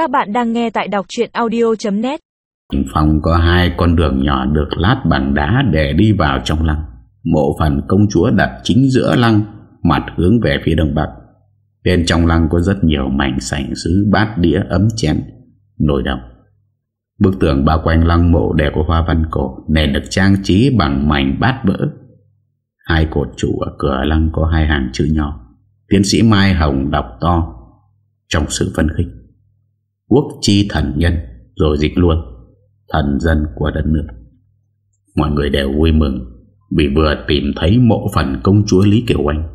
Các bạn đang nghe tại đọc chuyện audio.net Phòng có hai con đường nhỏ được lát bằng đá để đi vào trong lăng. Mộ phần công chúa đặt chính giữa lăng, mặt hướng về phía đông bắc. Bên trong lăng có rất nhiều mảnh sảnh sứ bát đĩa ấm chén, nồi đồng. Bức tường bao quanh lăng mộ đều có hoa văn cổ, nền được trang trí bằng mảnh bát vỡ. Hai cột trụ ở cửa lăng có hai hàng chữ nhỏ. Tiến sĩ Mai Hồng đọc to trong sự phân khích. Quốc chi thần nhân, Rồi dịch luôn. Thần dân của đất nước. Mọi người đều vui mừng Vì vừa tìm thấy mộ phần công chúa Lý Kiều Anh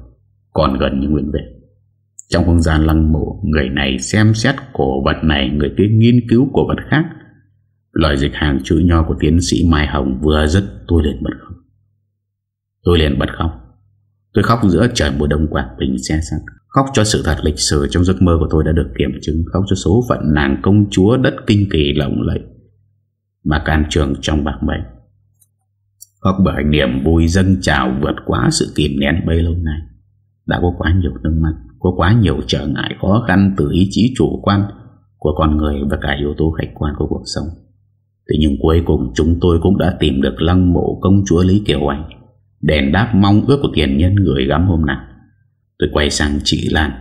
Còn gần như nguyện về Trong không gian lăng mộ, Người này xem xét cổ vật này, Người kia nghiên cứu cổ vật khác. Lời dịch hàng chữ nho của tiến sĩ Mai Hồng Vừa dứt, tôi liền bật khóc. Tôi liền bật khóc. Tôi khóc giữa trời mùa đông quảng bình, xe sắt Khóc cho sự thật lịch sử trong giấc mơ của tôi đã được kiểm chứng, Khóc cho số phận nàng công chúa đất kinh kỳ lộng lẫy Mà can trường trong bạc mệnh. Khóc bởi niềm vui dâng trào vượt quá sự kìm nén bấy lâu nay. Đã có quá nhiều nước mắt, Có quá nhiều trở ngại khó khăn từ ý chí chủ quan Của con người và cả yếu tố khách quan của cuộc sống. Thế nhưng cuối cùng chúng tôi cũng đã tìm được lăng mộ công chúa Lý Kiều Anh Đèn đáp mong ước của tiền nhân người gắm hôm nào Tôi quay sang chị Lan.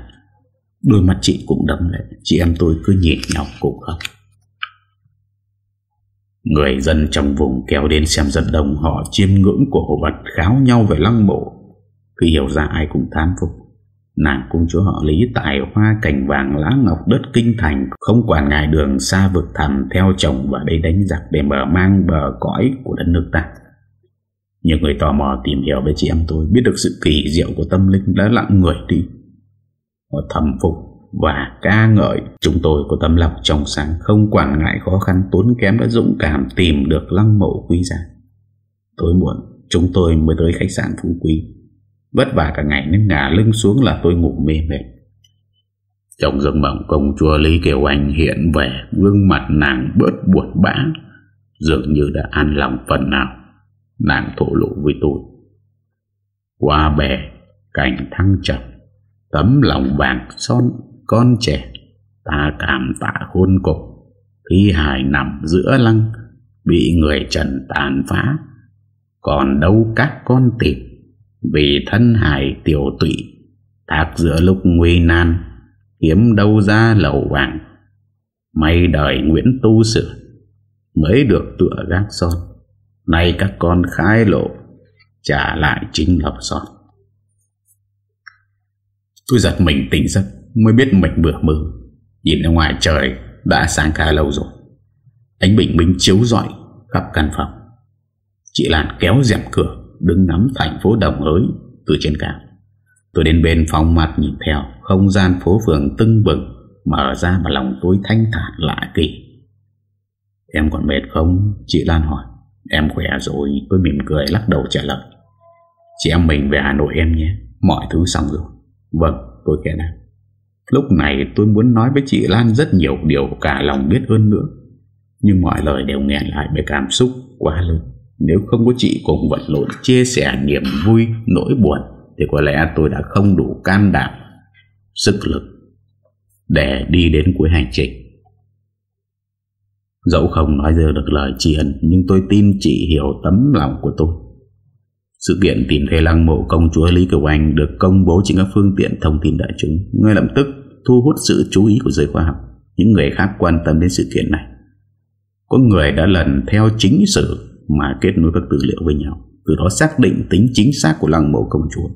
Đôi mắt chị cũng đấm lệ. Chị em tôi cứ nhìn nhau cùng khóc. Người dân trong vùng kéo đến xem rất đông, Họ chiêm ngưỡng của hồ vật kháo nhau về lăng mộ. Khi hiểu ra ai cũng thán phục, Nàng cung chúa họ lý tài hoa cành vàng lá ngọc đất kinh thành, Không quản ngài đường xa vực thẳm theo chồng và đây đánh giặc để mở mang bờ cõi của đất nước ta nhiều người tò mò tìm hiểu về chị em tôi, Biết được sự kỳ diệu của tâm linh đã lặng người đi. Họ thầm phục và ca ngợi, Chúng tôi có tâm lòng trong sáng, Không quản ngại khó khăn, tốn kém Đã dũng cảm tìm được lăng mộ quý giá. Tối muộn, Chúng tôi mới tới khách sạn Phú Quý. Vất vả cả ngày nên ngả lưng xuống là tôi ngủ mê mệt. Trong giấc mộng, công chúa Lý Kiều Anh hiện về Gương mặt nàng bớt buồn bã, Dường như đã an lòng phần nào. Nàng thổ lộ với tôi. Qua bè Cảnh thăng trầm, Tấm lòng vàng son, Con trẻ, Ta cảm tạ hôn cục Thi hài nằm giữa lăng, Bị người trần tàn phá, Còn đâu các con tìm. Vì thân hài tiểu tụy, Thác giữa lúc nguy nan Hiếm đâu ra lầu vàng. May đời Nguyễn Tu Sửa, Mới được tựa gác son. Nay các con khai lộ, Trả lại chính lọc son Tôi giật mình tỉnh giấc, Mới biết mình vừa mơ. Nhìn ra ngoài trời, Đã sáng khá lâu rồi. Ánh bình minh chiếu rọi khắp căn phòng. Chị Lan kéo rèm cửa, Đứng nắm thành phố đồng hới Từ trên cao. Tôi đến bên phòng mặt nhìn theo, Không gian phố phường tưng bừng, Mở ra mà lòng tôi thanh thản lạ kỳ. Em còn mệt không? Chị Lan hỏi. Em khỏe rồi Tôi mỉm cười lắc đầu trả lời. Chị em mình về Hà Nội em nhé Mọi thứ xong rồi. Vâng tôi khẽ đáp Lúc này tôi muốn nói với chị Lan rất nhiều điều cả lòng biết ơn nữa. Nhưng mọi lời đều nghẹn lại bởi cảm xúc quá lớn. Nếu không có chị cùng vật lộn chia sẻ niềm vui, nỗi buồn Thì có lẽ tôi đã không đủ can đảm, sức lực Để đi đến cuối hành trình. Dẫu không nói ra được lời tri ân, Nhưng tôi tin chị hiểu tấm lòng của tôi. Sự kiện tìm thấy lăng mộ công chúa Lý Kiều Anh Được công bố trên các phương tiện thông tin đại chúng, Ngay lập tức thu hút sự chú ý của giới khoa học. Những người khác quan tâm đến sự kiện này. Có người đã lần theo chính sử Mà kết nối các tư liệu với nhau, Từ đó xác định tính chính xác của lăng mộ công chúa.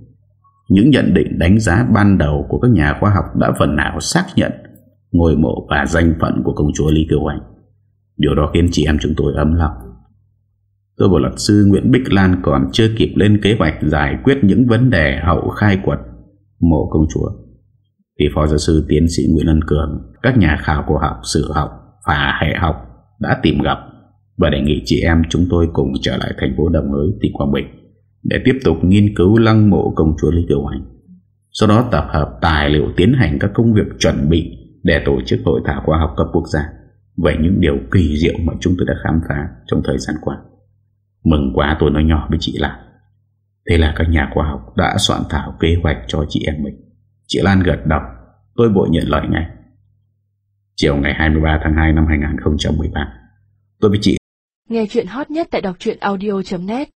Những nhận định đánh giá ban đầu của các nhà khoa học Đã phần nào xác nhận ngôi mộ và danh phận của công chúa Lý Kiều Anh. Điều đó khiến chị em chúng tôi ấm lòng Tôi và luật sư Nguyễn Bích Lan còn chưa kịp lên kế hoạch giải quyết những vấn đề hậu khai quật mộ công chúa. Thì Phó Giáo sư Tiến sĩ Nguyễn Ân Cường, các nhà khảo cổ học, sử học và hệ học đã tìm gặp và đề nghị chị em chúng tôi cùng trở lại thành phố Đồng Hới, tỉnh Quảng Bình để tiếp tục nghiên cứu lăng mộ công chúa Lý Kiều Anh. Sau đó tập hợp tài liệu tiến hành các công việc chuẩn bị để tổ chức hội thảo khoa học cấp quốc gia về những điều kỳ diệu mà chúng tôi đã khám phá trong thời gian qua. Mừng quá tôi nói nhỏ với chị Lan. Thế là các nhà khoa học đã soạn thảo kế hoạch cho chị em mình. Chị Lan gật đầu, tôi bội nhận lời ngay. Chiều ngày 23 tháng 2 năm 2013 Tôi với chị Nghe chuyện hot nhất tại đọc audio.net